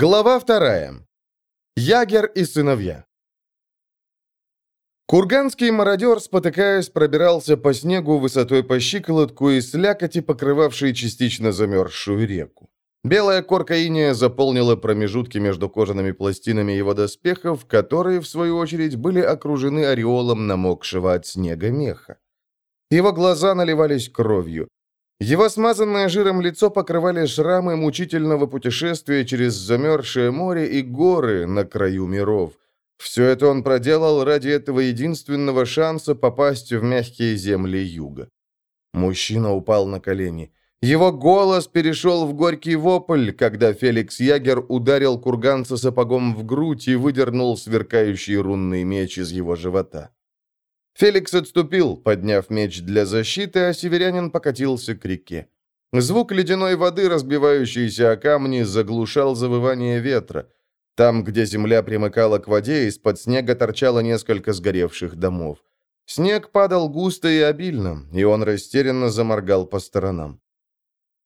Глава вторая. Ягер и сыновья. Курганский мародер, спотыкаясь, пробирался по снегу высотой по щиколотку и слякоти, покрывавшей частично замерзшую реку. Белая корка иния заполнила промежутки между кожаными пластинами его доспехов, которые, в свою очередь, были окружены ореолом намокшего от снега меха. Его глаза наливались кровью. Его смазанное жиром лицо покрывали шрамы мучительного путешествия через замерзшее море и горы на краю миров. Все это он проделал ради этого единственного шанса попасть в мягкие земли юга. Мужчина упал на колени. Его голос перешел в горький вопль, когда Феликс Ягер ударил курганца сапогом в грудь и выдернул сверкающий рунный меч из его живота. Феликс отступил, подняв меч для защиты, а северянин покатился к реке. Звук ледяной воды, разбивающейся о камни, заглушал завывание ветра. Там, где земля примыкала к воде, из-под снега торчало несколько сгоревших домов. Снег падал густо и обильно, и он растерянно заморгал по сторонам.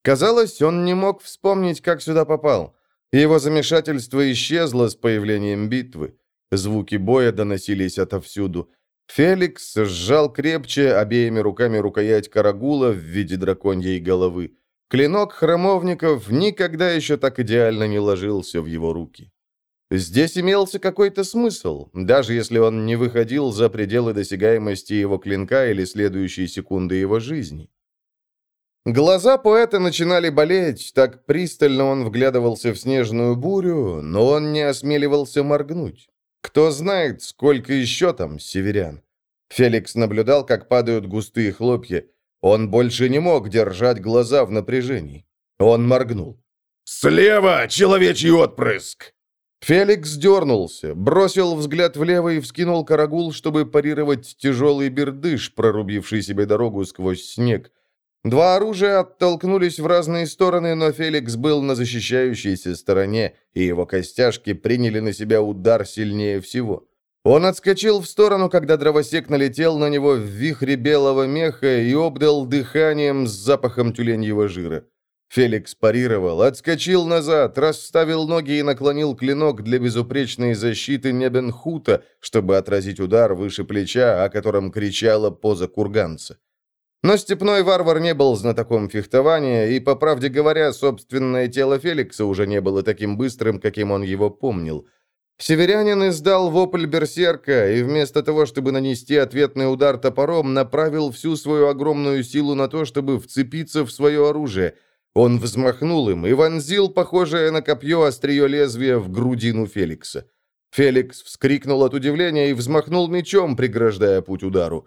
Казалось, он не мог вспомнить, как сюда попал. Его замешательство исчезло с появлением битвы. Звуки боя доносились отовсюду. Феликс сжал крепче обеими руками рукоять карагула в виде драконьей головы. Клинок храмовников никогда еще так идеально не ложился в его руки. Здесь имелся какой-то смысл, даже если он не выходил за пределы досягаемости его клинка или следующей секунды его жизни. Глаза поэта начинали болеть, так пристально он вглядывался в снежную бурю, но он не осмеливался моргнуть. Кто знает, сколько еще там северян. Феликс наблюдал, как падают густые хлопья. Он больше не мог держать глаза в напряжении. Он моргнул. «Слева человечий отпрыск!» Феликс дернулся, бросил взгляд влево и вскинул карагул, чтобы парировать тяжелый бердыш, прорубивший себе дорогу сквозь снег. Два оружия оттолкнулись в разные стороны, но Феликс был на защищающейся стороне, и его костяшки приняли на себя удар сильнее всего. Он отскочил в сторону, когда дровосек налетел на него в вихре белого меха и обдал дыханием с запахом тюленьего жира. Феликс парировал, отскочил назад, расставил ноги и наклонил клинок для безупречной защиты Небенхута, чтобы отразить удар выше плеча, о котором кричала поза курганца. Но степной варвар не был знатоком фехтования, и, по правде говоря, собственное тело Феликса уже не было таким быстрым, каким он его помнил. Северянин издал вопль берсерка, и вместо того, чтобы нанести ответный удар топором, направил всю свою огромную силу на то, чтобы вцепиться в свое оружие. Он взмахнул им и вонзил, похожее на копье острие лезвия, в грудину Феликса. Феликс вскрикнул от удивления и взмахнул мечом, преграждая путь удару.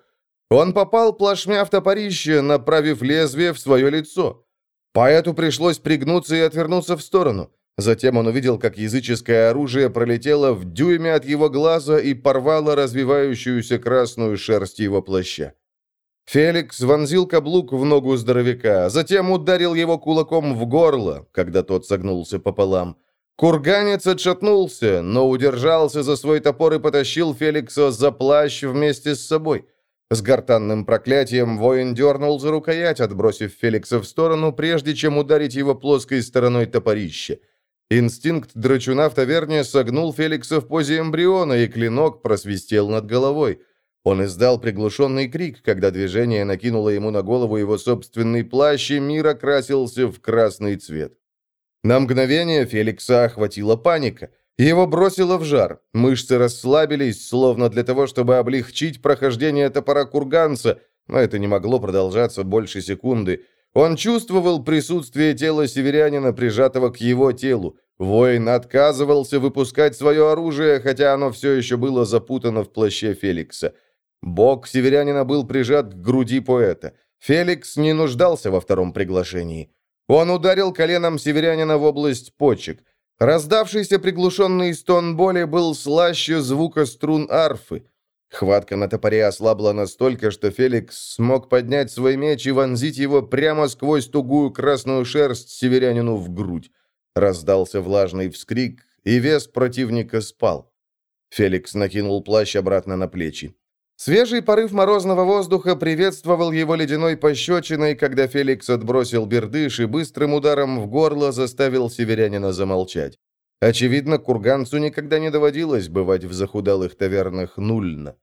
Он попал плашмя в топорище, направив лезвие в свое лицо. Поэту пришлось пригнуться и отвернуться в сторону. Затем он увидел, как языческое оружие пролетело в дюйме от его глаза и порвало развивающуюся красную шерсть его плаща. Феликс вонзил каблук в ногу здоровяка, затем ударил его кулаком в горло, когда тот согнулся пополам. Курганец отшатнулся, но удержался за свой топор и потащил Феликса за плащ вместе с собой. С гортанным проклятием воин дернул за рукоять, отбросив Феликса в сторону, прежде чем ударить его плоской стороной топорища. Инстинкт драчуна в таверне согнул Феликса в позе эмбриона, и клинок просвистел над головой. Он издал приглушенный крик, когда движение накинуло ему на голову его собственный плащ, и мир окрасился в красный цвет. На мгновение Феликса охватила паника – его бросило в жар. Мышцы расслабились, словно для того, чтобы облегчить прохождение топора курганца, но это не могло продолжаться больше секунды. Он чувствовал присутствие тела северянина, прижатого к его телу. Воин отказывался выпускать свое оружие, хотя оно все еще было запутано в плаще Феликса. Бок северянина был прижат к груди поэта. Феликс не нуждался во втором приглашении. Он ударил коленом северянина в область почек – Раздавшийся приглушенный стон боли был слаще звука струн арфы. Хватка на топоре ослабла настолько, что Феликс смог поднять свой меч и вонзить его прямо сквозь тугую красную шерсть северянину в грудь. Раздался влажный вскрик, и вес противника спал. Феликс накинул плащ обратно на плечи. Свежий порыв морозного воздуха приветствовал его ледяной пощечиной, когда Феликс отбросил бердыш и быстрым ударом в горло заставил северянина замолчать. Очевидно, курганцу никогда не доводилось бывать в захудалых тавернах Нульна.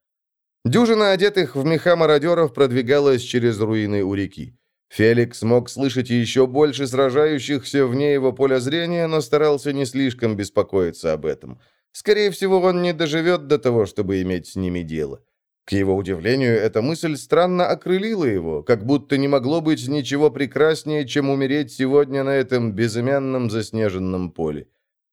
Дюжина одетых в меха мародеров продвигалась через руины у реки. Феликс мог слышать еще больше сражающихся вне его поля зрения, но старался не слишком беспокоиться об этом. Скорее всего, он не доживет до того, чтобы иметь с ними дело. К его удивлению, эта мысль странно окрылила его, как будто не могло быть ничего прекраснее, чем умереть сегодня на этом безымянном заснеженном поле.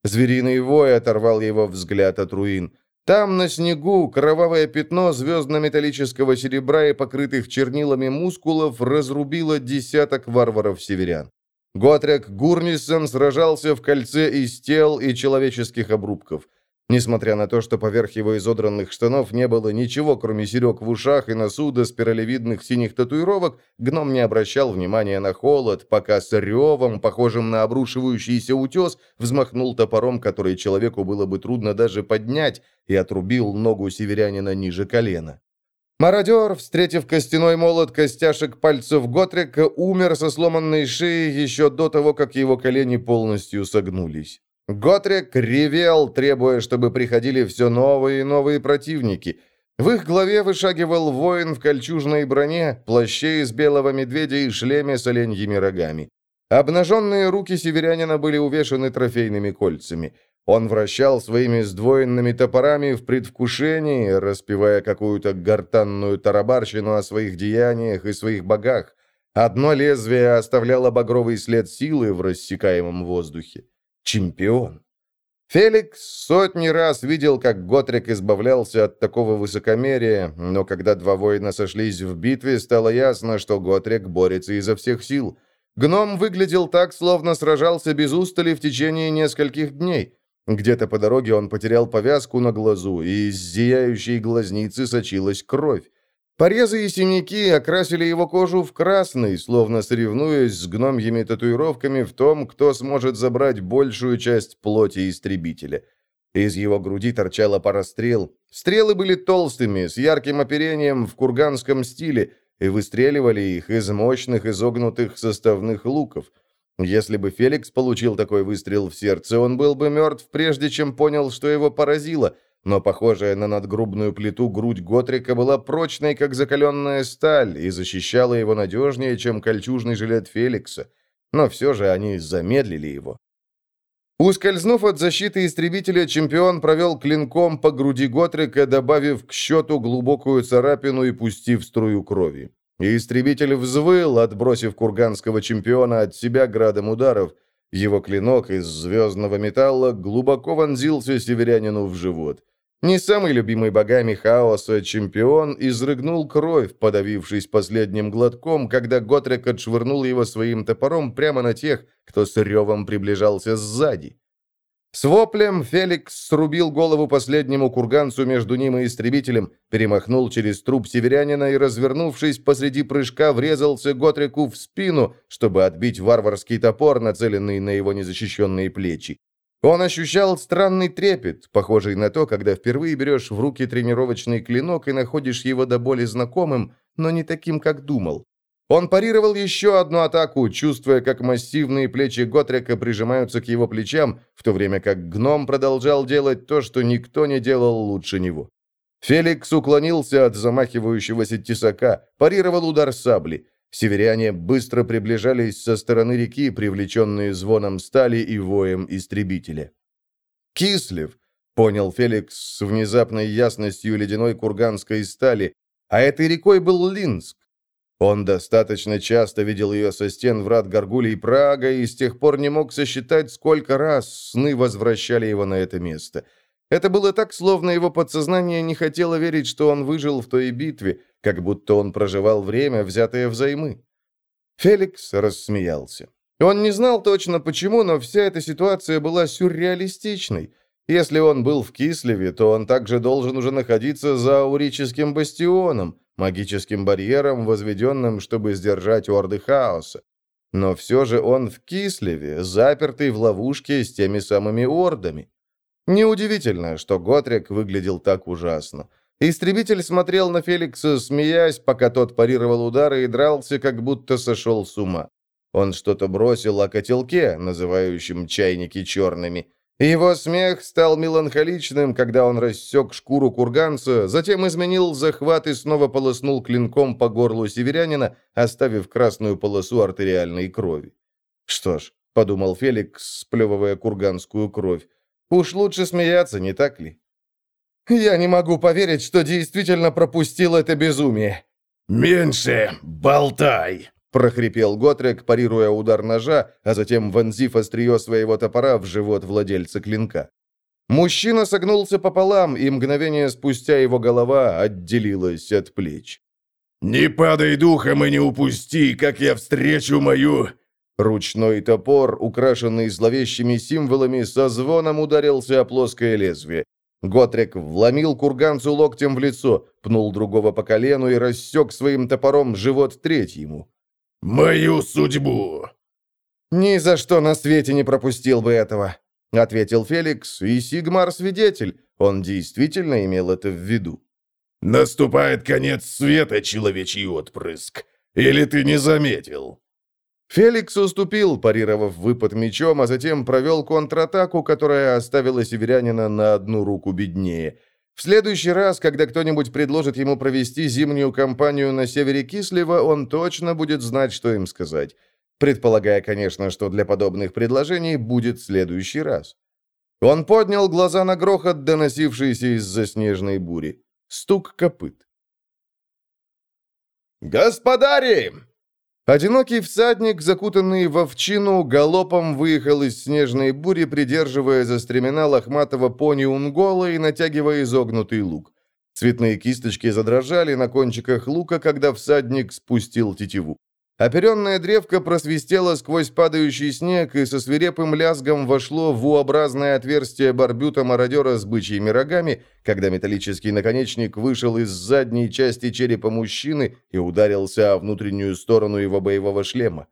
Звериный вой оторвал его взгляд от руин. Там, на снегу, кровавое пятно звездно-металлического серебра и покрытых чернилами мускулов разрубило десяток варваров-северян. Готрек Гурнисон сражался в кольце из тел и человеческих обрубков – Несмотря на то, что поверх его изодранных штанов не было ничего, кроме серег в ушах и носу до спиралевидных синих татуировок, гном не обращал внимания на холод, пока с ревом, похожим на обрушивающийся утес, взмахнул топором, который человеку было бы трудно даже поднять, и отрубил ногу северянина ниже колена. Мародер, встретив костяной молот костяшек пальцев Готрика, умер со сломанной шеей еще до того, как его колени полностью согнулись. Готрек ревел, требуя, чтобы приходили все новые и новые противники. В их главе вышагивал воин в кольчужной броне, плаще из белого медведя и шлеме с оленьими рогами. Обнаженные руки северянина были увешаны трофейными кольцами. Он вращал своими сдвоенными топорами в предвкушении, распевая какую-то гортанную тарабарщину о своих деяниях и своих богах. Одно лезвие оставляло багровый след силы в рассекаемом воздухе чемпион. Феликс сотни раз видел, как Готрик избавлялся от такого высокомерия, но когда два воина сошлись в битве, стало ясно, что Готрик борется изо всех сил. Гном выглядел так, словно сражался без устали в течение нескольких дней. Где-то по дороге он потерял повязку на глазу, и из зияющей глазницы сочилась кровь. Порезы и синяки окрасили его кожу в красный, словно соревнуясь с гномьими татуировками в том, кто сможет забрать большую часть плоти истребителя. Из его груди торчала пара стрел. Стрелы были толстыми, с ярким оперением в курганском стиле, и выстреливали их из мощных изогнутых составных луков. Если бы Феликс получил такой выстрел в сердце, он был бы мертв, прежде чем понял, что его поразило – но похожая на надгрубную плиту грудь Готрика была прочной, как закаленная сталь, и защищала его надежнее, чем кольчужный жилет Феликса. Но все же они замедлили его. Ускользнув от защиты истребителя, чемпион провел клинком по груди Готрика, добавив к счету глубокую царапину и пустив струю крови. Истребитель взвыл, отбросив курганского чемпиона от себя градом ударов. Его клинок из звездного металла глубоко вонзился северянину в живот. Не самый любимый богами хаоса чемпион изрыгнул кровь, подавившись последним глотком, когда Готрек отшвырнул его своим топором прямо на тех, кто с ревом приближался сзади. С воплем Феликс срубил голову последнему курганцу между ним и истребителем, перемахнул через труп северянина и, развернувшись посреди прыжка, врезался Готреку в спину, чтобы отбить варварский топор, нацеленный на его незащищенные плечи. Он ощущал странный трепет, похожий на то, когда впервые берешь в руки тренировочный клинок и находишь его до боли знакомым, но не таким, как думал. Он парировал еще одну атаку, чувствуя, как массивные плечи Готрека прижимаются к его плечам, в то время как гном продолжал делать то, что никто не делал лучше него. Феликс уклонился от замахивающегося тесака, парировал удар сабли. Северяне быстро приближались со стороны реки, привлеченные звоном стали и воем истребителя. «Кислев!» — понял Феликс с внезапной ясностью ледяной курганской стали, а этой рекой был Линск. Он достаточно часто видел ее со стен врат Гаргулей Прага и с тех пор не мог сосчитать, сколько раз сны возвращали его на это место — это было так, словно его подсознание не хотело верить, что он выжил в той битве, как будто он проживал время, взятое взаймы. Феликс рассмеялся. Он не знал точно почему, но вся эта ситуация была сюрреалистичной. Если он был в Кислеве, то он также должен уже находиться за Аурическим бастионом, магическим барьером, возведенным, чтобы сдержать орды хаоса. Но все же он в Кислеве, запертый в ловушке с теми самыми ордами. Неудивительно, что Готрик выглядел так ужасно. Истребитель смотрел на Феликса, смеясь, пока тот парировал удары и дрался, как будто сошел с ума. Он что-то бросил о котелке, называющем чайники черными, Его смех стал меланхоличным, когда он рассек шкуру курганца, затем изменил захват и снова полоснул клинком по горлу северянина, оставив красную полосу артериальной крови. «Что ж», — подумал Феликс, сплевывая курганскую кровь, — «уж лучше смеяться, не так ли?» «Я не могу поверить, что действительно пропустил это безумие». «Меньше болтай!» — прохрипел Готрек, парируя удар ножа, а затем вонзив острие своего топора в живот владельца клинка. Мужчина согнулся пополам, и мгновение спустя его голова отделилась от плеч. «Не падай духом и не упусти, как я встречу мою...» Ручной топор, украшенный зловещими символами, со звоном ударился о плоское лезвие. Готрек вломил курганцу локтем в лицо, пнул другого по колену и рассек своим топором живот третьему. «Мою судьбу!» «Ни за что на свете не пропустил бы этого», — ответил Феликс, и Сигмар свидетель. Он действительно имел это в виду. «Наступает конец света, человечий отпрыск. Или ты не заметил?» Феликс уступил, парировав выпад мечом, а затем провел контратаку, которая оставила северянина на одну руку беднее. В следующий раз, когда кто-нибудь предложит ему провести зимнюю кампанию на севере Кислева, он точно будет знать, что им сказать. Предполагая, конечно, что для подобных предложений будет следующий раз. Он поднял глаза на грохот, доносившийся из-за снежной бури. Стук копыт. «Господари!» Одинокий всадник, закутанный в овчину, галопом выехал из снежной бури, придерживая за стремена лохматого пони Унгола и натягивая изогнутый лук. Цветные кисточки задрожали на кончиках лука, когда всадник спустил тетиву. Оперенная древко просвистела сквозь падающий снег и со свирепым лязгом вошло в U-образное отверстие барбюта мародера с бычьими рогами, когда металлический наконечник вышел из задней части черепа мужчины и ударился о внутреннюю сторону его боевого шлема.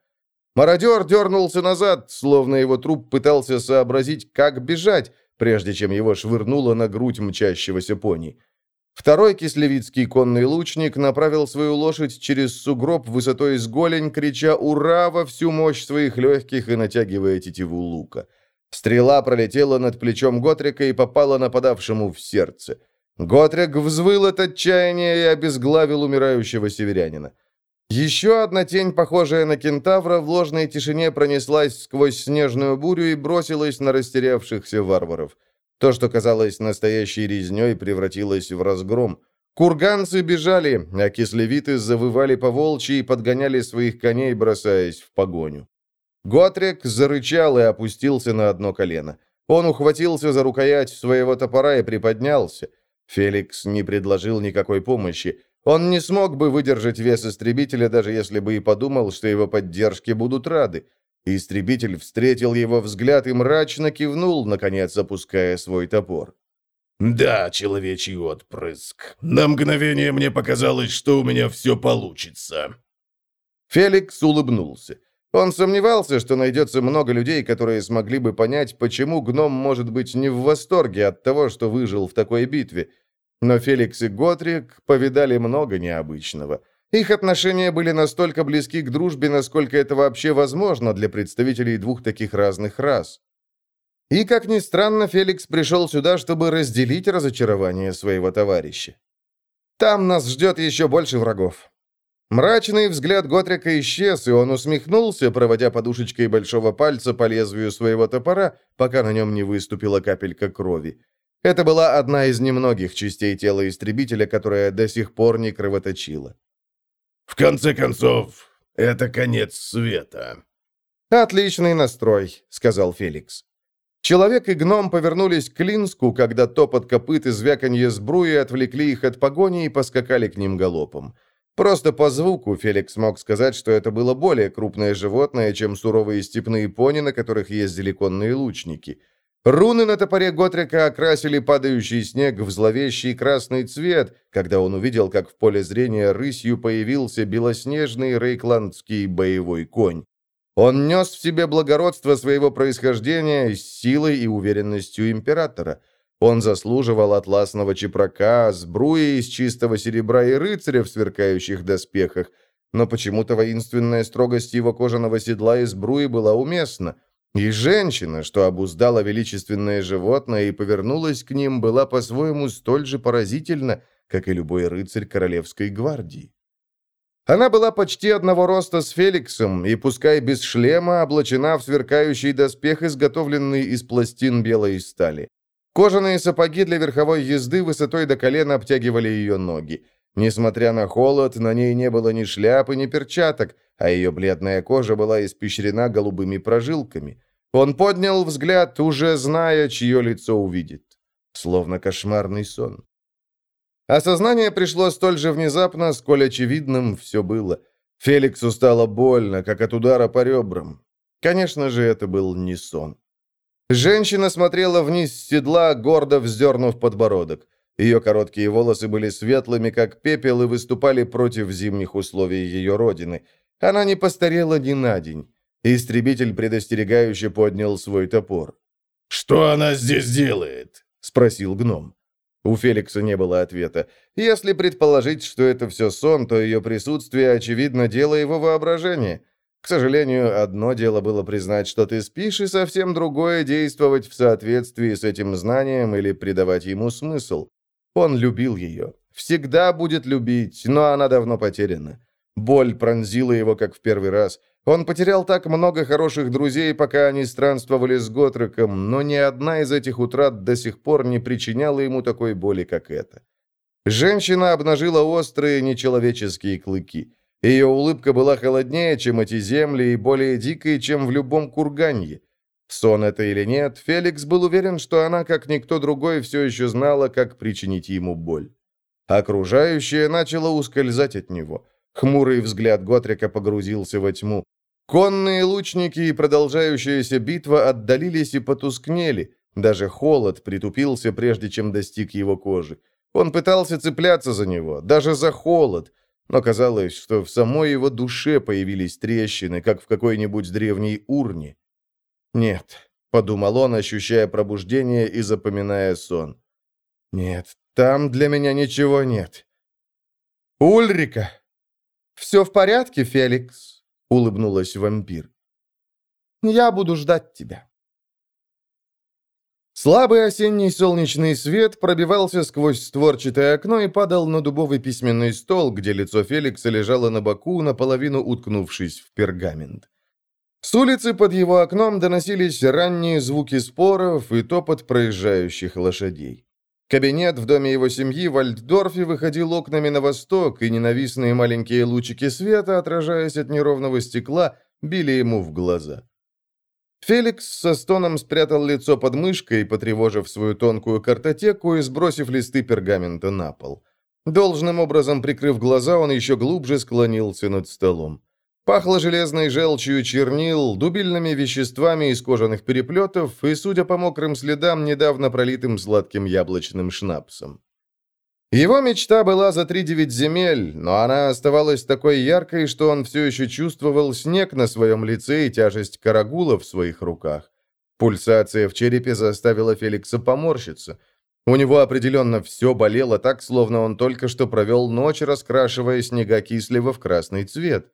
Мародер дернулся назад, словно его труп пытался сообразить, как бежать, прежде чем его швырнуло на грудь мчащегося пони. Второй кислевицкий конный лучник направил свою лошадь через сугроб высотой с голень, крича «Ура!» во всю мощь своих легких и натягивая тетиву лука. Стрела пролетела над плечом Готрика и попала нападавшему в сердце. Готрик взвыл от отчаяния и обезглавил умирающего северянина. Еще одна тень, похожая на кентавра, в ложной тишине пронеслась сквозь снежную бурю и бросилась на растерявшихся варваров. То, что казалось настоящей резней, превратилось в разгром. Курганцы бежали, а кислевиты завывали по волчьи и подгоняли своих коней, бросаясь в погоню. Готрек зарычал и опустился на одно колено. Он ухватился за рукоять своего топора и приподнялся. Феликс не предложил никакой помощи. Он не смог бы выдержать вес истребителя, даже если бы и подумал, что его поддержке будут рады. Истребитель встретил его взгляд и мрачно кивнул, наконец опуская свой топор. «Да, человечий отпрыск. На мгновение мне показалось, что у меня все получится». Феликс улыбнулся. Он сомневался, что найдется много людей, которые смогли бы понять, почему гном может быть не в восторге от того, что выжил в такой битве. Но Феликс и Готрик повидали много необычного – их отношения были настолько близки к дружбе, насколько это вообще возможно для представителей двух таких разных рас. И, как ни странно, Феликс пришел сюда, чтобы разделить разочарование своего товарища. Там нас ждет еще больше врагов. Мрачный взгляд Готрика исчез, и он усмехнулся, проводя подушечкой большого пальца по лезвию своего топора, пока на нем не выступила капелька крови. Это была одна из немногих частей тела истребителя, которая до сих пор не кровоточила. В конце концов, это конец света. Отличный настрой, сказал Феликс. Человек и гном повернулись к Линску, когда топот копыт и звяканье сбруи отвлекли их от погони и поскакали к ним галопом. Просто по звуку Феликс мог сказать, что это было более крупное животное, чем суровые степные пони, на которых ездили конные лучники – Руны на топоре Готрика окрасили падающий снег в зловещий красный цвет, когда он увидел, как в поле зрения рысью появился белоснежный рейкландский боевой конь. Он нес в себе благородство своего происхождения с силой и уверенностью императора. Он заслуживал атласного чепрака, сбруи из чистого серебра и рыцаря в сверкающих доспехах, но почему-то воинственная строгость его кожаного седла и сбруи была уместна – И женщина, что обуздала величественное животное и повернулась к ним, была по-своему столь же поразительна, как и любой рыцарь Королевской гвардии. Она была почти одного роста с Феликсом, и, пускай без шлема, облачена в сверкающий доспех, изготовленный из пластин белой стали. Кожаные сапоги для верховой езды высотой до колена обтягивали ее ноги. Несмотря на холод, на ней не было ни шляпы, ни перчаток, а ее бледная кожа была испещрена голубыми прожилками. Он поднял взгляд, уже зная, чье лицо увидит. Словно кошмарный сон. Осознание пришло столь же внезапно, сколь очевидным все было. Феликсу стало больно, как от удара по ребрам. Конечно же, это был не сон. Женщина смотрела вниз с седла, гордо вздернув подбородок. Ее короткие волосы были светлыми, как пепел, и выступали против зимних условий ее родины. Она не постарела ни на день. Истребитель предостерегающе поднял свой топор. «Что она здесь делает?» — спросил гном. У Феликса не было ответа. Если предположить, что это все сон, то ее присутствие, очевидно, дело его воображения. К сожалению, одно дело было признать, что ты спишь, и совсем другое — действовать в соответствии с этим знанием или придавать ему смысл. Он любил ее. Всегда будет любить, но она давно потеряна. Боль пронзила его, как в первый раз. Он потерял так много хороших друзей, пока они странствовали с Готреком, но ни одна из этих утрат до сих пор не причиняла ему такой боли, как эта. Женщина обнажила острые нечеловеческие клыки. Ее улыбка была холоднее, чем эти земли, и более дикой, чем в любом курганье. Сон это или нет, Феликс был уверен, что она, как никто другой, все еще знала, как причинить ему боль. Окружающее начало ускользать от него. Хмурый взгляд Готрика погрузился во тьму. Конные лучники и продолжающаяся битва отдалились и потускнели. Даже холод притупился, прежде чем достиг его кожи. Он пытался цепляться за него, даже за холод, но казалось, что в самой его душе появились трещины, как в какой-нибудь древней урне. «Нет», — подумал он, ощущая пробуждение и запоминая сон. «Нет, там для меня ничего нет». «Ульрика!» «Все в порядке, Феликс?» — улыбнулась вампир. «Я буду ждать тебя». Слабый осенний солнечный свет пробивался сквозь створчатое окно и падал на дубовый письменный стол, где лицо Феликса лежало на боку, наполовину уткнувшись в пергамент. С улицы под его окном доносились ранние звуки споров и топот проезжающих лошадей. Кабинет в доме его семьи в Альтдорфе выходил окнами на восток, и ненавистные маленькие лучики света, отражаясь от неровного стекла, били ему в глаза. Феликс со стоном спрятал лицо под мышкой, потревожив свою тонкую картотеку и сбросив листы пергамента на пол. Должным образом прикрыв глаза, он еще глубже склонился над столом. Пахло железной желчью чернил, дубильными веществами из кожаных переплетов и, судя по мокрым следам, недавно пролитым сладким яблочным шнапсом. Его мечта была за три девять земель, но она оставалась такой яркой, что он все еще чувствовал снег на своем лице и тяжесть карагула в своих руках. Пульсация в черепе заставила Феликса поморщиться. У него определенно все болело так, словно он только что провел ночь, раскрашивая снега кислого в красный цвет.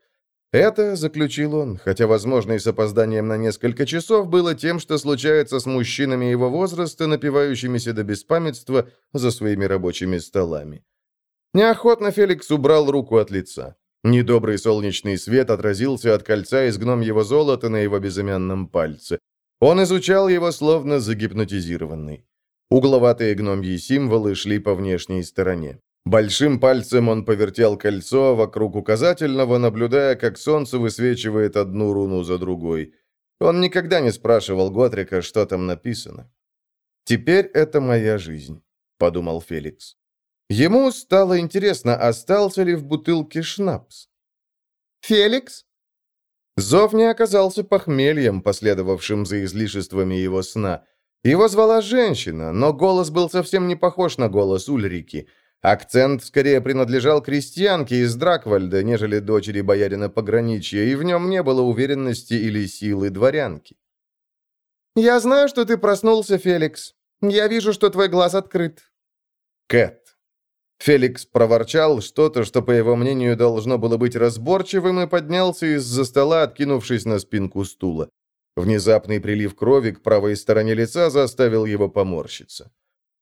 Это, заключил он, хотя, возможно, и с опозданием на несколько часов, было тем, что случается с мужчинами его возраста, напивающимися до беспамятства за своими рабочими столами. Неохотно Феликс убрал руку от лица. Недобрый солнечный свет отразился от кольца из гном его золота на его безымянном пальце. Он изучал его, словно загипнотизированный. Угловатые гномьи символы шли по внешней стороне. Большим пальцем он повертел кольцо вокруг указательного, наблюдая, как солнце высвечивает одну руну за другой. Он никогда не спрашивал Готрика, что там написано. «Теперь это моя жизнь», — подумал Феликс. Ему стало интересно, остался ли в бутылке шнапс. «Феликс?» Зов не оказался похмельем, последовавшим за излишествами его сна. Его звала женщина, но голос был совсем не похож на голос Ульрики — Акцент скорее принадлежал крестьянке из Драквальда, нежели дочери боярина пограничья, и в нем не было уверенности или силы дворянки. «Я знаю, что ты проснулся, Феликс. Я вижу, что твой глаз открыт». «Кэт». Феликс проворчал что-то, что, по его мнению, должно было быть разборчивым, и поднялся из-за стола, откинувшись на спинку стула. Внезапный прилив крови к правой стороне лица заставил его поморщиться.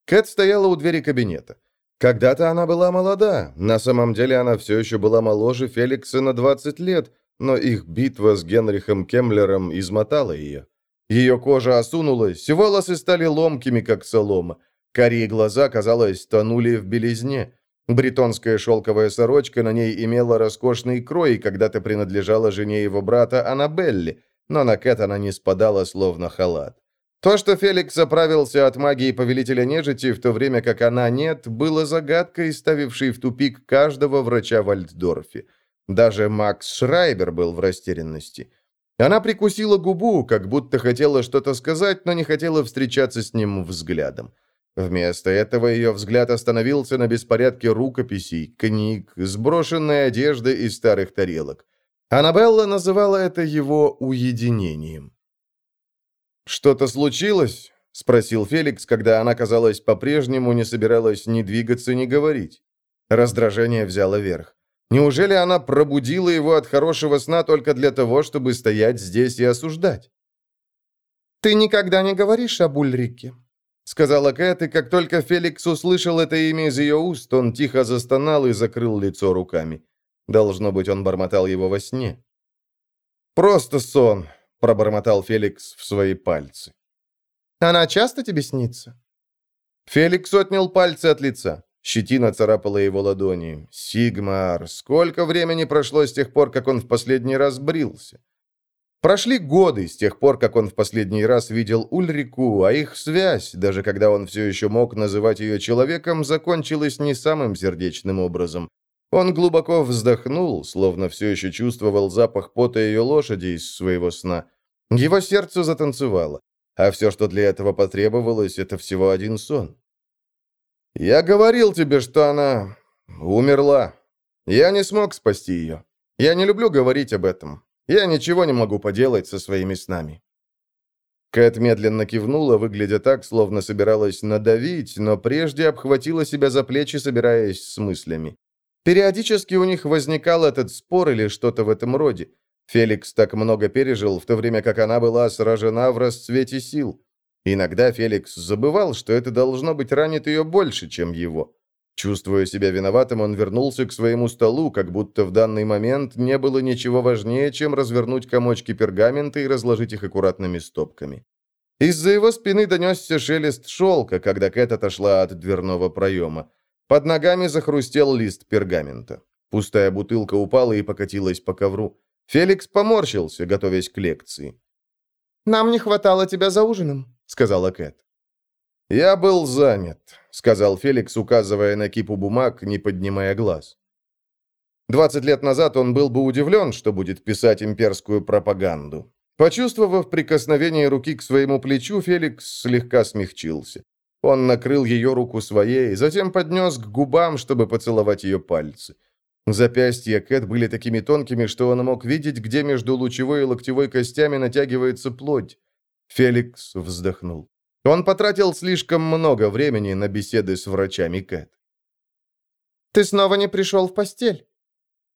Кэт стояла у двери кабинета. Когда-то она была молода, на самом деле она все еще была моложе Феликса на 20 лет, но их битва с Генрихом Кемлером измотала ее. Ее кожа осунулась, волосы стали ломкими, как солома. Карие глаза, казалось, тонули в белизне. Бретонская шелковая сорочка на ней имела роскошный крой когда-то принадлежала жене его брата Аннабелле, но на Кэт она не спадала, словно халат. То, что Феликс оправился от магии повелителя нежити, в то время как она нет, было загадкой, ставившей в тупик каждого врача в Альтдорфе. Даже Макс Шрайбер был в растерянности. Она прикусила губу, как будто хотела что-то сказать, но не хотела встречаться с ним взглядом. Вместо этого ее взгляд остановился на беспорядке рукописей, книг, сброшенной одежды и старых тарелок. Аннабелла называла это его уединением. «Что-то случилось?» — спросил Феликс, когда она, казалось, по-прежнему не собиралась ни двигаться, ни говорить. Раздражение взяло верх. Неужели она пробудила его от хорошего сна только для того, чтобы стоять здесь и осуждать? «Ты никогда не говоришь об Ульрике», — сказала Кэт, и как только Феликс услышал это имя из ее уст, он тихо застонал и закрыл лицо руками. Должно быть, он бормотал его во сне. «Просто сон», — пробормотал Феликс в свои пальцы. «Она часто тебе снится?» Феликс отнял пальцы от лица. Щетина царапала его ладони. «Сигмар! Сколько времени прошло с тех пор, как он в последний раз брился?» Прошли годы с тех пор, как он в последний раз видел Ульрику, а их связь, даже когда он все еще мог называть ее человеком, закончилась не самым сердечным образом. Он глубоко вздохнул, словно все еще чувствовал запах пота ее лошади из своего сна. Его сердце затанцевало, а все, что для этого потребовалось, это всего один сон. «Я говорил тебе, что она умерла. Я не смог спасти ее. Я не люблю говорить об этом. Я ничего не могу поделать со своими снами». Кэт медленно кивнула, выглядя так, словно собиралась надавить, но прежде обхватила себя за плечи, собираясь с мыслями. Периодически у них возникал этот спор или что-то в этом роде. Феликс так много пережил, в то время как она была сражена в расцвете сил. Иногда Феликс забывал, что это должно быть ранит ее больше, чем его. Чувствуя себя виноватым, он вернулся к своему столу, как будто в данный момент не было ничего важнее, чем развернуть комочки пергамента и разложить их аккуратными стопками. Из-за его спины донесся шелест шелка, когда Кэт отошла от дверного проема. Под ногами захрустел лист пергамента. Пустая бутылка упала и покатилась по ковру. Феликс поморщился, готовясь к лекции. «Нам не хватало тебя за ужином», — сказала Кэт. «Я был занят», — сказал Феликс, указывая на кипу бумаг, не поднимая глаз. Двадцать лет назад он был бы удивлен, что будет писать имперскую пропаганду. Почувствовав прикосновение руки к своему плечу, Феликс слегка смягчился. Он накрыл ее руку своей, затем поднес к губам, чтобы поцеловать ее пальцы. Запястья Кэт были такими тонкими, что он мог видеть, где между лучевой и локтевой костями натягивается плоть. Феликс вздохнул. Он потратил слишком много времени на беседы с врачами Кэт. «Ты снова не пришел в постель?»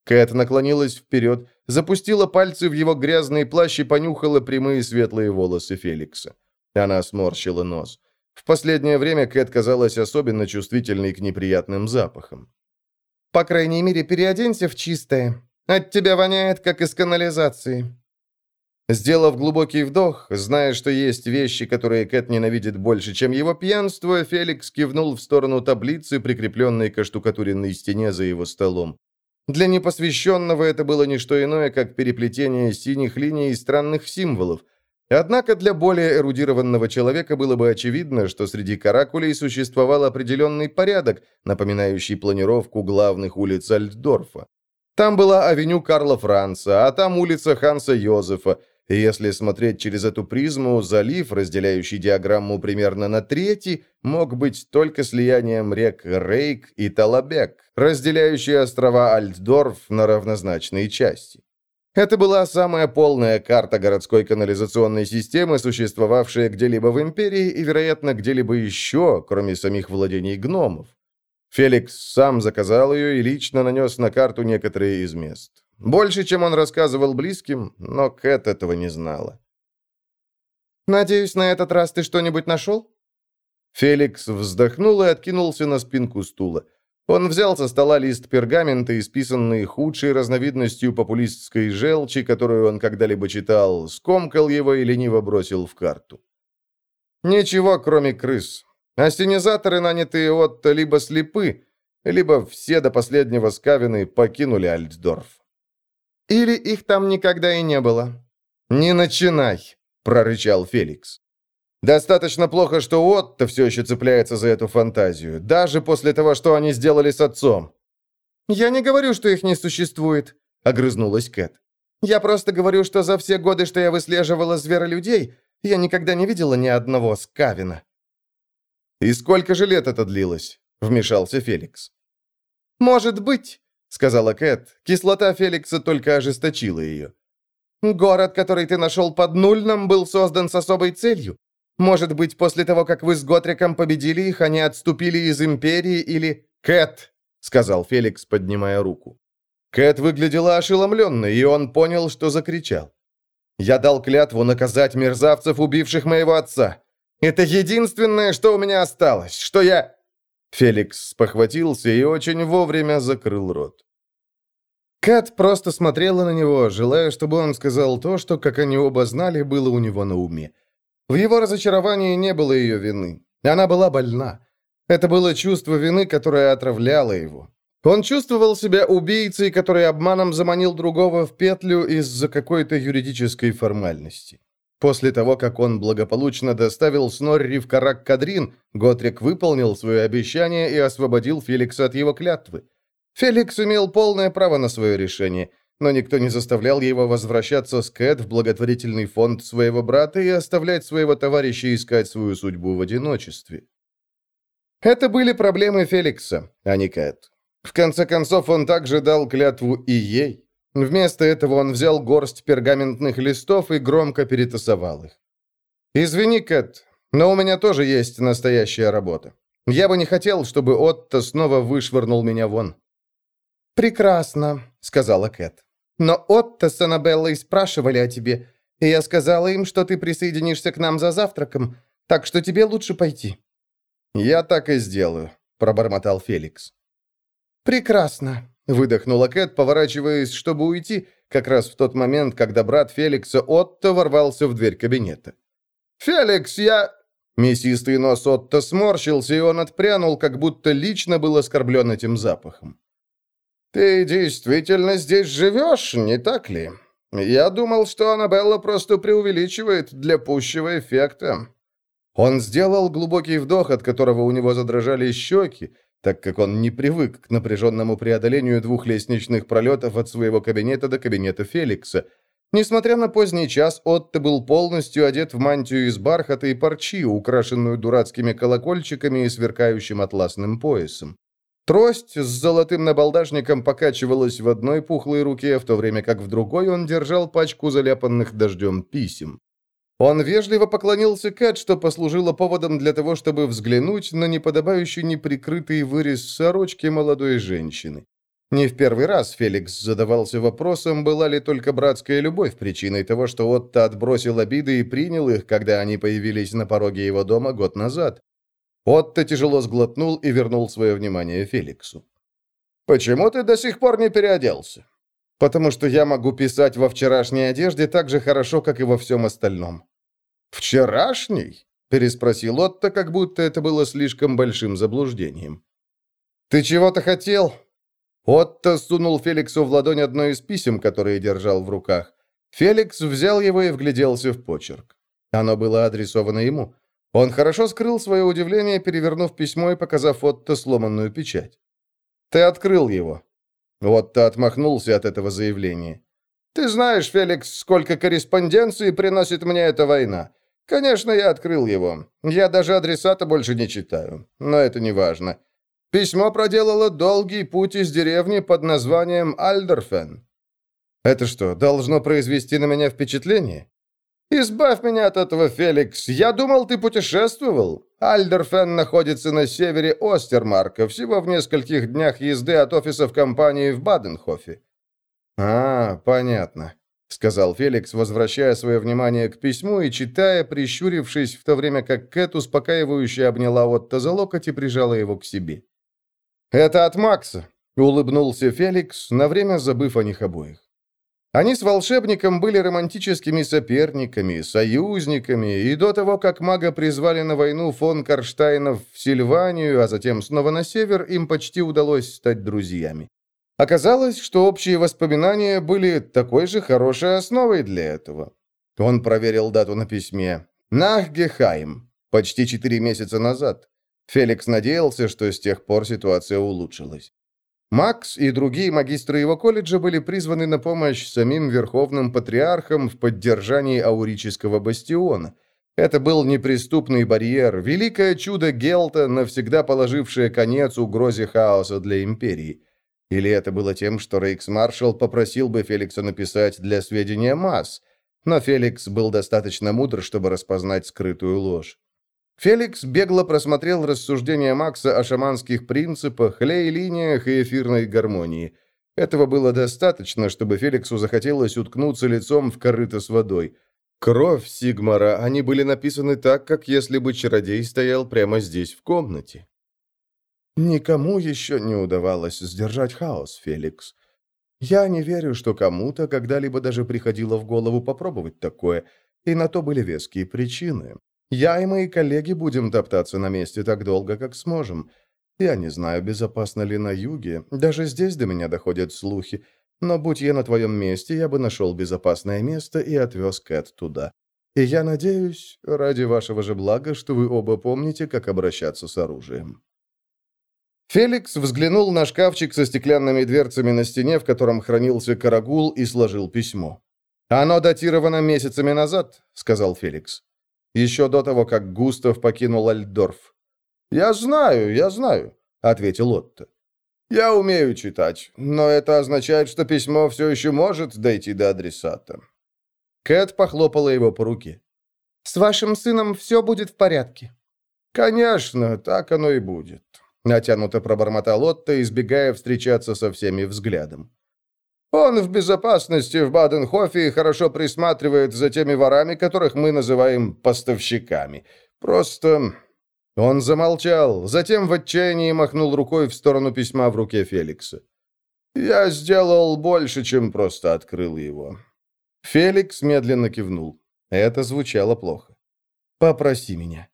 Кэт наклонилась вперед, запустила пальцы в его грязный плащ и понюхала прямые светлые волосы Феликса. Она сморщила нос. В последнее время Кэт казалась особенно чувствительной к неприятным запахам. «По крайней мере, переоденься в чистое. От тебя воняет, как из канализации». Сделав глубокий вдох, зная, что есть вещи, которые Кэт ненавидит больше, чем его пьянство, Феликс кивнул в сторону таблицы, прикрепленной к оштукатуренной стене за его столом. Для непосвященного это было не что иное, как переплетение синих линий и странных символов – Однако для более эрудированного человека было бы очевидно, что среди каракулей существовал определенный порядок, напоминающий планировку главных улиц Альтдорфа. Там была авеню Карла Франца, а там улица Ханса Йозефа, и если смотреть через эту призму, залив, разделяющий диаграмму примерно на трети, мог быть только слиянием рек Рейк и Талабек, разделяющие острова Альтдорф на равнозначные части. Это была самая полная карта городской канализационной системы, существовавшая где-либо в Империи и, вероятно, где-либо еще, кроме самих владений гномов. Феликс сам заказал ее и лично нанес на карту некоторые из мест. Больше, чем он рассказывал близким, но Кэт этого не знала. «Надеюсь, на этот раз ты что-нибудь нашел?» Феликс вздохнул и откинулся на спинку стула. Он взял со стола лист пергамента, исписанный худшей разновидностью популистской желчи, которую он когда-либо читал, скомкал его и лениво бросил в карту. «Ничего, кроме крыс. Ассенизаторы, нанятые Отто, либо слепы, либо все до последнего скавины покинули Альтдорф. Или их там никогда и не было. «Не начинай!» — прорычал Феликс. «Достаточно плохо, что Отто все еще цепляется за эту фантазию, даже после того, что они сделали с отцом». «Я не говорю, что их не существует», — огрызнулась Кэт. «Я просто говорю, что за все годы, что я выслеживала зверолюдей, я никогда не видела ни одного скавина». «И сколько же лет это длилось?» — вмешался Феликс. «Может быть», — сказала Кэт. Кислота Феликса только ожесточила ее. «Город, который ты нашел под Нульном, был создан с особой целью. Может быть, после того, как вы с Готриком победили их, они отступили из Империи или...» «Кэт!» — сказал Феликс, поднимая руку. Кэт выглядела ошеломленной, и он понял, что закричал. «Я дал клятву наказать мерзавцев, убивших моего отца. Это единственное, что у меня осталось, что я...» Феликс спохватился и очень вовремя закрыл рот. Кэт просто смотрела на него, желая, чтобы он сказал то, что, как они оба знали, было у него на уме. В его разочаровании не было ее вины. Она была больна. Это было чувство вины, которое отравляло его. Он чувствовал себя убийцей, который обманом заманил другого в петлю из-за какой-то юридической формальности. После того, как он благополучно доставил Снорри в Карак-Кадрин, Готрик выполнил свое обещание и освободил Феликса от его клятвы. Феликс имел полное право на свое решение, но никто не заставлял его возвращаться с Кэт в благотворительный фонд своего брата и оставлять своего товарища искать свою судьбу в одиночестве. Это были проблемы Феликса, а не Кэт. В конце концов, он также дал клятву и ей. Вместо этого он взял горсть пергаментных листов и громко перетасовал их. «Извини, Кэт, но у меня тоже есть настоящая работа. Я бы не хотел, чтобы Отто снова вышвырнул меня вон». «Прекрасно», — сказала Кэт. «Но Отто с Аннабеллой спрашивали о тебе, и я сказала им, что ты присоединишься к нам за завтраком, так что тебе лучше пойти». «Я так и сделаю», — пробормотал Феликс. «Прекрасно», Выдохнула Кэт, поворачиваясь, чтобы уйти, как раз в тот момент, когда брат Феликса Отто ворвался в дверь кабинета. «Феликс, я...» Мясистый нос Отто сморщился, и он отпрянул, как будто лично был оскорблен этим запахом. «Ты действительно здесь живешь, не так ли? Я думал, что Аннабелла просто преувеличивает для пущего эффекта». Он сделал глубокий вдох, от которого у него задрожали щеки, так как он не привык к напряженному преодолению двух лестничных пролетов от своего кабинета до кабинета Феликса. Несмотря на поздний час, Отто был полностью одет в мантию из бархата и парчи, украшенную дурацкими колокольчиками и сверкающим атласным поясом. Трость с золотым набалдажником покачивалась в одной пухлой руке, в то время как в другой он держал пачку заляпанных дождем писем. Он вежливо поклонился Кэт, что послужило поводом для того, чтобы взглянуть на неподобающий неприкрытый вырез сорочки молодой женщины. Не в первый раз Феликс задавался вопросом, была ли только братская любовь причиной того, что Отто отбросил обиды и принял их, когда они появились на пороге его дома год назад. Отто тяжело сглотнул и вернул свое внимание Феликсу. «Почему ты до сих пор не переоделся?» потому что я могу писать во вчерашней одежде так же хорошо, как и во всем остальном». «Вчерашний?» – переспросил Отто, как будто это было слишком большим заблуждением. «Ты чего-то хотел?» Отто сунул Феликсу в ладонь одно из писем, которые держал в руках. Феликс взял его и вгляделся в почерк. Оно было адресовано ему. Он хорошо скрыл свое удивление, перевернув письмо и показав Отто сломанную печать. «Ты открыл его», Отто отмахнулся от этого заявления. «Ты знаешь, Феликс, сколько корреспонденции приносит мне эта война. Конечно, я открыл его. Я даже адресата больше не читаю. Но это не важно. Письмо проделало долгий путь из деревни под названием Альдерфен. Это что, должно произвести на меня впечатление? «Избавь меня от этого, Феликс. Я думал, ты путешествовал. Альдерфен находится на севере Остермарка, всего в нескольких днях езды от офисов компании в Баденхофе». «А, понятно», — сказал Феликс, возвращая свое внимание к письму и читая, прищурившись, в то время как Кэт успокаивающе обняла Отто за локоть и прижала его к себе. «Это от Макса», — улыбнулся Феликс, на время забыв о них обоих. Они с волшебником были романтическими соперниками, союзниками, и до того, как мага призвали на войну фон Карштайнов в Сильванию, а затем снова на север, им почти удалось стать друзьями. Оказалось, что общие воспоминания были такой же хорошей основой для этого. Он проверил дату на письме. Нахгехайм. Почти четыре месяца назад. Феликс надеялся, что с тех пор ситуация улучшилась. Макс и другие магистры его колледжа были призваны на помощь самим Верховным Патриархам в поддержании Аурического бастиона. Это был неприступный барьер, великое чудо Гелта, навсегда положившее конец угрозе хаоса для Империи. Или это было тем, что Рейкс-маршал попросил бы Феликса написать для сведения масс, но Феликс был достаточно мудр, чтобы распознать скрытую ложь. Феликс бегло просмотрел рассуждения Макса о шаманских принципах, лей-линиях и эфирной гармонии. Этого было достаточно, чтобы Феликсу захотелось уткнуться лицом в корыто с водой. Кровь Сигмара, они были написаны так, как если бы чародей стоял прямо здесь, в комнате. Никому еще не удавалось сдержать хаос, Феликс. Я не верю, что кому-то когда-либо даже приходило в голову попробовать такое, и на то были веские причины. Я и мои коллеги будем топтаться на месте так долго, как сможем. Я не знаю, безопасно ли на юге. Даже здесь до меня доходят слухи. Но будь я на твоем месте, я бы нашел безопасное место и отвез Кэт туда. И я надеюсь, ради вашего же блага, что вы оба помните, как обращаться с оружием». Феликс взглянул на шкафчик со стеклянными дверцами на стене, в котором хранился карагул, и сложил письмо. «Оно датировано месяцами назад», — сказал Феликс еще до того, как Густав покинул Альдорф. «Я знаю, я знаю», — ответил Отто. «Я умею читать, но это означает, что письмо все еще может дойти до адресата». Кэт похлопала его по руке. «С вашим сыном все будет в порядке». «Конечно, так оно и будет», — натянуто пробормотал Отто, избегая встречаться со всеми взглядом. Он в безопасности в Баденхофе и хорошо присматривает за теми ворами, которых мы называем поставщиками. Просто...» Он замолчал, затем в отчаянии махнул рукой в сторону письма в руке Феликса. «Я сделал больше, чем просто открыл его». Феликс медленно кивнул. Это звучало плохо. «Попроси меня».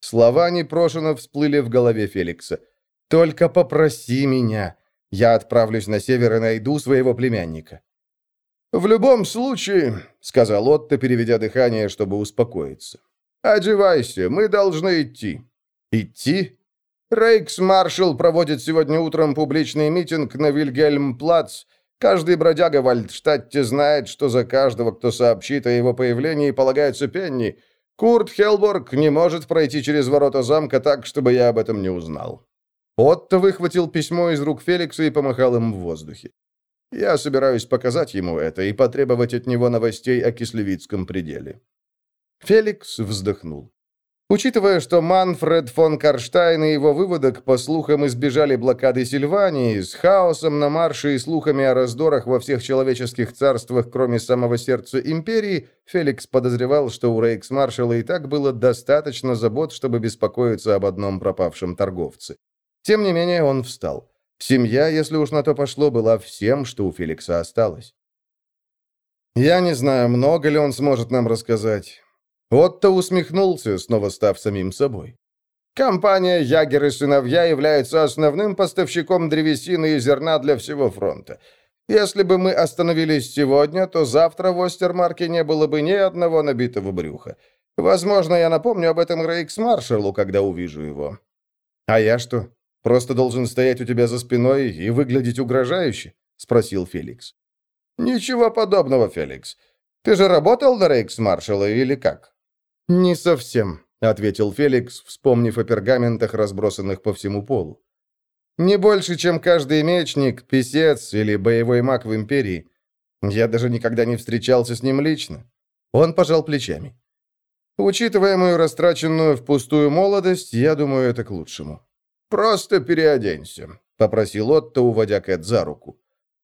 Слова непрошено всплыли в голове Феликса. «Только попроси меня. Я отправлюсь на север и найду своего племянника». «В любом случае», — сказал Отто, переведя дыхание, чтобы успокоиться. «Одевайся, мы должны идти». «Идти?» «Рейкс-маршал проводит сегодня утром публичный митинг на Вильгельм-плац. Каждый бродяга в Альтштадте знает, что за каждого, кто сообщит о его появлении, полагается пенни. Курт Хелборг не может пройти через ворота замка так, чтобы я об этом не узнал». Отто выхватил письмо из рук Феликса и помахал им в воздухе. «Я собираюсь показать ему это и потребовать от него новостей о Кислевицком пределе». Феликс вздохнул. Учитывая, что Манфред фон Карштайн и его выводок, по слухам, избежали блокады Сильвании, с хаосом на марше и слухами о раздорах во всех человеческих царствах, кроме самого сердца империи, Феликс подозревал, что у рейкс-маршала и так было достаточно забот, чтобы беспокоиться об одном пропавшем торговце. Тем не менее, он встал. Семья, если уж на то пошло, была всем, что у Феликса осталось. Я не знаю, много ли он сможет нам рассказать. Отто усмехнулся, снова став самим собой. Компания «Ягер и сыновья» является основным поставщиком древесины и зерна для всего фронта. Если бы мы остановились сегодня, то завтра в Остермарке не было бы ни одного набитого брюха. Возможно, я напомню об этом Рейкс-маршалу, когда увижу его. А я что? Просто должен стоять у тебя за спиной и выглядеть угрожающе?» — спросил Феликс. «Ничего подобного, Феликс. Ты же работал на рейкс-маршала или как?» «Не совсем», — ответил Феликс, вспомнив о пергаментах, разбросанных по всему полу. «Не больше, чем каждый мечник, писец или боевой маг в Империи. Я даже никогда не встречался с ним лично». Он пожал плечами. «Учитывая мою растраченную впустую молодость, я думаю, это к лучшему». «Просто переоденься», — попросил Отто, уводя Кэт за руку.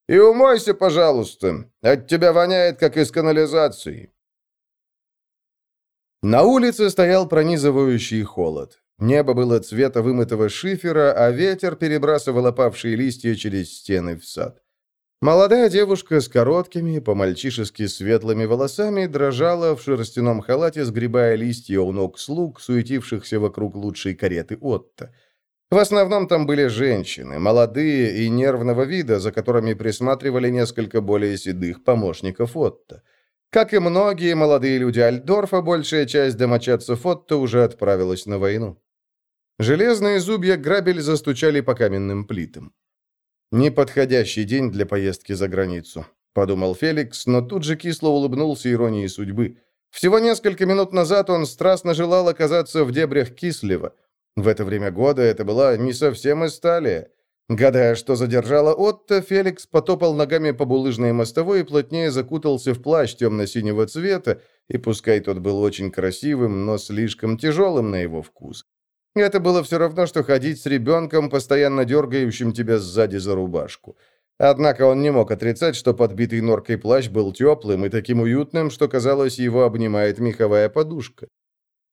И умойся, пожалуйста. От тебя воняет, как из канализации». На улице стоял пронизывающий холод. Небо было цвета вымытого шифера, а ветер перебрасывал опавшие листья через стены в сад. Молодая девушка с короткими, по-мальчишески светлыми волосами дрожала в шерстяном халате, сгребая листья у ног слуг, суетившихся вокруг лучшей кареты Отто. В основном там были женщины, молодые и нервного вида, за которыми присматривали несколько более седых помощников Отто. Как и многие молодые люди Альдорфа, большая часть домочадцев Отто уже отправилась на войну. Железные зубья грабель застучали по каменным плитам. «Неподходящий день для поездки за границу», — подумал Феликс, но тут же кисло улыбнулся иронии судьбы. Всего несколько минут назад он страстно желал оказаться в дебрях Кислева. В это время года это была не совсем Исталия. Гадая, что задержала Отто, Феликс потопал ногами по булыжной мостовой и плотнее закутался в плащ темно-синего цвета, и пускай тот был очень красивым, но слишком тяжелым на его вкус. Это было все равно, что ходить с ребенком, постоянно дергающим тебя сзади за рубашку. Однако он не мог отрицать, что подбитый норкой плащ был теплым и таким уютным, что, казалось, его обнимает меховая подушка.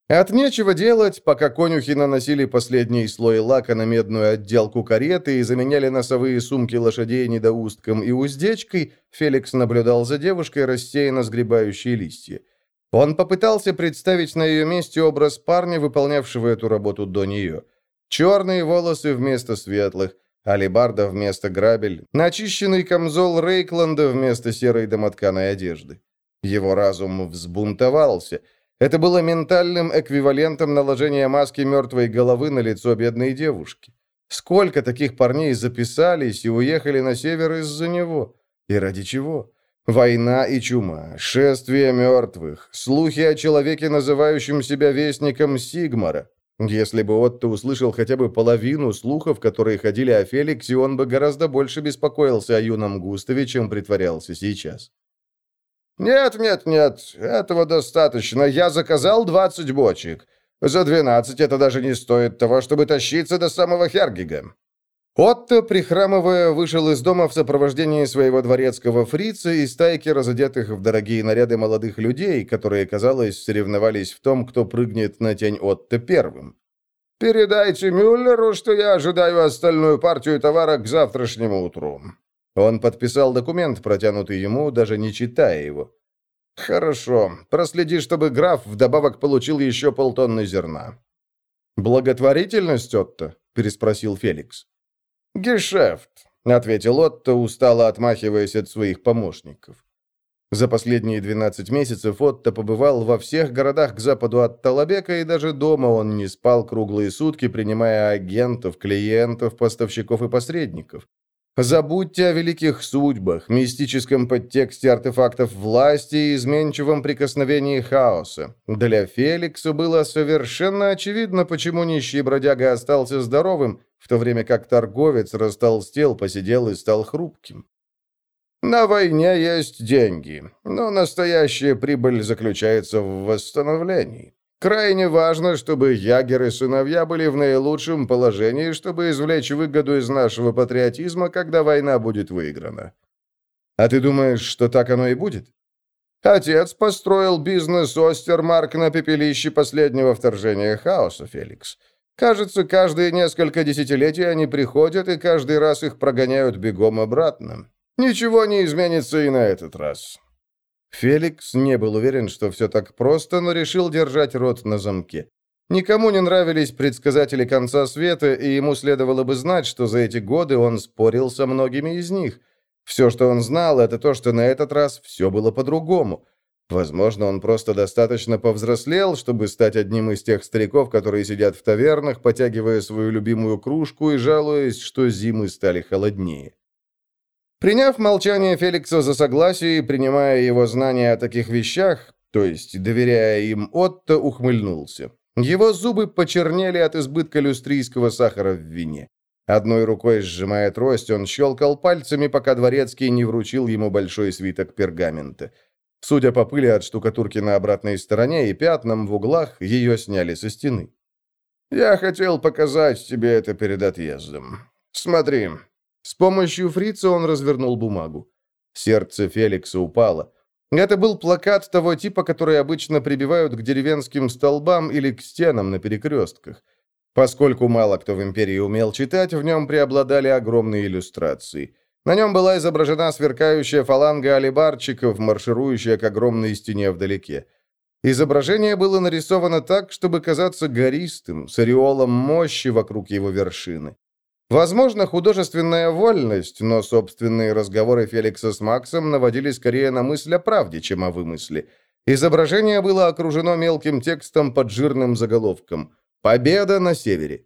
От нечего делать, пока конюхи наносили последний слой лака на медную отделку кареты и заменяли носовые сумки лошадей недоустком и уздечкой, Феликс наблюдал за девушкой, рассеянно сгребающей листья. Он попытался представить на ее месте образ парня, выполнявшего эту работу до нее. Черные волосы вместо светлых, алибарда вместо грабель, начищенный камзол Рейкланда вместо серой домотканой одежды. Его разум взбунтовался. Это было ментальным эквивалентом наложения маски мертвой головы на лицо бедной девушки. Сколько таких парней записались и уехали на север из-за него? И ради чего? Война и чума, шествие мертвых, слухи о человеке, называющем себя вестником Сигмара. Если бы Отто услышал хотя бы половину слухов, которые ходили о Феликсе, он бы гораздо больше беспокоился о юном Густаве, чем притворялся сейчас. «Нет, нет, нет, этого достаточно. Я заказал 20 бочек. За 12 это даже не стоит того, чтобы тащиться до самого Хергига. Отто, прихрамывая, вышел из дома в сопровождении своего дворецкого фрица и стайки разодетых в дорогие наряды молодых людей, которые, казалось, соревновались в том, кто прыгнет на тень Отто первым. «Передайте Мюллеру, что я ожидаю остальную партию товара к завтрашнему утру». Он подписал документ, протянутый ему, даже не читая его. «Хорошо. Проследи, чтобы граф вдобавок получил еще полтонны зерна». «Благотворительность, Отто?» – переспросил Феликс. «Гешефт», — ответил Отто, устало отмахиваясь от своих помощников. За последние 12 месяцев Отто побывал во всех городах к западу от Талабека, и даже дома он не спал круглые сутки, принимая агентов, клиентов, поставщиков и посредников. Забудьте о великих судьбах, мистическом подтексте артефактов власти и изменчивом прикосновении хаоса. Для Феликса было совершенно очевидно, почему нищий бродяга остался здоровым, в то время как торговец растолстел, посидел и стал хрупким. На войне есть деньги, но настоящая прибыль заключается в восстановлении. Крайне важно, чтобы ягеры и сыновья были в наилучшем положении, чтобы извлечь выгоду из нашего патриотизма, когда война будет выиграна. А ты думаешь, что так оно и будет? Отец построил бизнес Остермарк на пепелище последнего вторжения хаоса, Феликс. Кажется, каждые несколько десятилетий они приходят, и каждый раз их прогоняют бегом обратно. Ничего не изменится и на этот раз. Феликс не был уверен, что все так просто, но решил держать рот на замке. Никому не нравились предсказатели конца света, и ему следовало бы знать, что за эти годы он спорил со многими из них. Все, что он знал, это то, что на этот раз все было по-другому. Возможно, он просто достаточно повзрослел, чтобы стать одним из тех стариков, которые сидят в тавернах, потягивая свою любимую кружку и жалуясь, что зимы стали холоднее. Приняв молчание Феликса за согласие и принимая его знания о таких вещах, то есть доверяя им, Отто ухмыльнулся. Его зубы почернели от избытка люстрийского сахара в вине. Одной рукой сжимая трость, он щелкал пальцами, пока дворецкий не вручил ему большой свиток пергамента. Судя по пыли от штукатурки на обратной стороне и пятнам в углах, ее сняли со стены. «Я хотел показать тебе это перед отъездом. Смотри, С помощью фрица он развернул бумагу. Сердце Феликса упало. Это был плакат того типа, который обычно прибивают к деревенским столбам или к стенам на перекрестках. Поскольку мало кто в империи умел читать, в нем преобладали огромные иллюстрации. На нем была изображена сверкающая фаланга алибарчиков, марширующая к огромной стене вдалеке. Изображение было нарисовано так, чтобы казаться гористым, с ореолом мощи вокруг его вершины. Возможно, художественная вольность, но собственные разговоры Феликса с Максом наводили скорее на мысль о правде, чем о вымысле. Изображение было окружено мелким текстом под жирным заголовком «Победа на севере».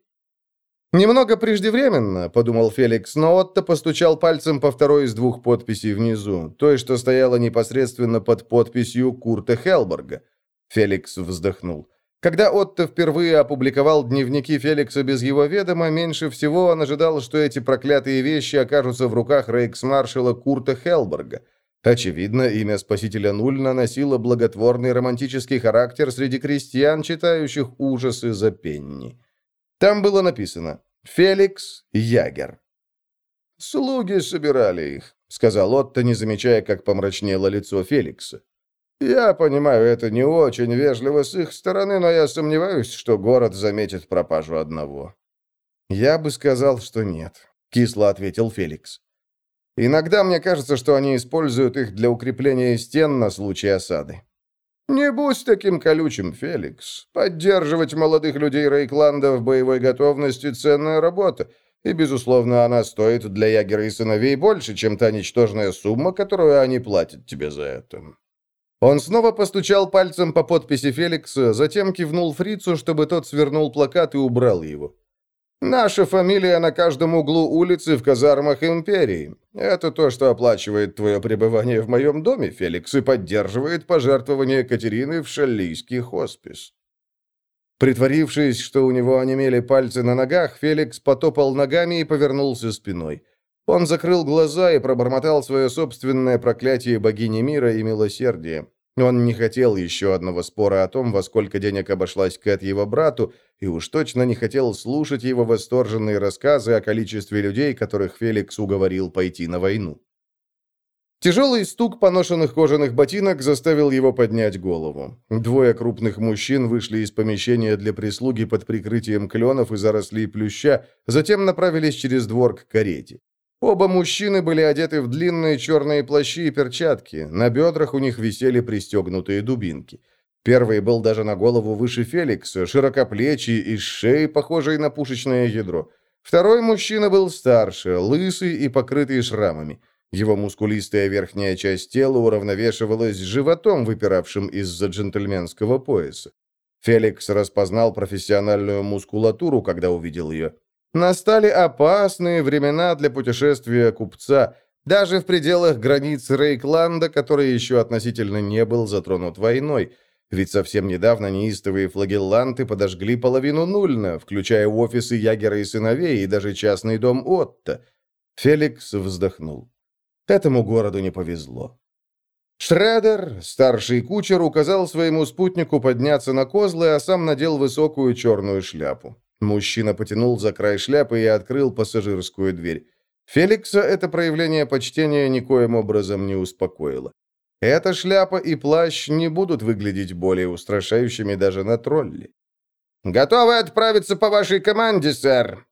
«Немного преждевременно», — подумал Феликс, но Отто постучал пальцем по второй из двух подписей внизу, той, что стояла непосредственно под подписью Курта Хелберга. Феликс вздохнул. Когда Отто впервые опубликовал дневники Феликса без его ведома, меньше всего он ожидал, что эти проклятые вещи окажутся в руках рейксмаршала Курта Хелберга. Очевидно, имя спасителя Нульна носило благотворный романтический характер среди крестьян, читающих ужасы за пенни. Там было написано «Феликс Ягер». «Слуги собирали их», — сказал Отто, не замечая, как помрачнело лицо Феликса. Я понимаю, это не очень вежливо с их стороны, но я сомневаюсь, что город заметит пропажу одного. Я бы сказал, что нет, кисло ответил Феликс. Иногда мне кажется, что они используют их для укрепления стен на случай осады. Не будь таким колючим, Феликс. Поддерживать молодых людей Рейкланда в боевой готовности – ценная работа, и, безусловно, она стоит для ягера и сыновей больше, чем та ничтожная сумма, которую они платят тебе за это. Он снова постучал пальцем по подписи Феликса, затем кивнул фрицу, чтобы тот свернул плакат и убрал его. «Наша фамилия на каждом углу улицы в казармах Империи. Это то, что оплачивает твое пребывание в моем доме, Феликс, и поддерживает пожертвование Катерины в шаллийский хоспис». Притворившись, что у него онемели пальцы на ногах, Феликс потопал ногами и повернулся спиной. Он закрыл глаза и пробормотал свое собственное проклятие богини мира и милосердия. Он не хотел еще одного спора о том, во сколько денег обошлась Кэт его брату, и уж точно не хотел слушать его восторженные рассказы о количестве людей, которых Феликс уговорил пойти на войну. Тяжелый стук поношенных кожаных ботинок заставил его поднять голову. Двое крупных мужчин вышли из помещения для прислуги под прикрытием кленов и зарослей плюща, затем направились через двор к карете. Оба мужчины были одеты в длинные черные плащи и перчатки, на бедрах у них висели пристегнутые дубинки. Первый был даже на голову выше Феликса, широкоплечий и с шеей, похожей на пушечное ядро. Второй мужчина был старше, лысый и покрытый шрамами. Его мускулистая верхняя часть тела уравновешивалась животом, выпиравшим из-за джентльменского пояса. Феликс распознал профессиональную мускулатуру, когда увидел ее. Настали опасные времена для путешествия купца, даже в пределах границ Рейкланда, который еще относительно не был затронут войной, ведь совсем недавно неистовые флагелланты подожгли половину Нульна, включая офисы Ягера и сыновей и даже частный дом Отто. Феликс вздохнул. Этому городу не повезло. Шредер, старший кучер, указал своему спутнику подняться на козлы, а сам надел высокую черную шляпу. Мужчина потянул за край шляпы и открыл пассажирскую дверь. Феликса это проявление почтения никоим образом не успокоило. Эта шляпа и плащ не будут выглядеть более устрашающими даже на тролле. «Готовы отправиться по вашей команде, сэр?»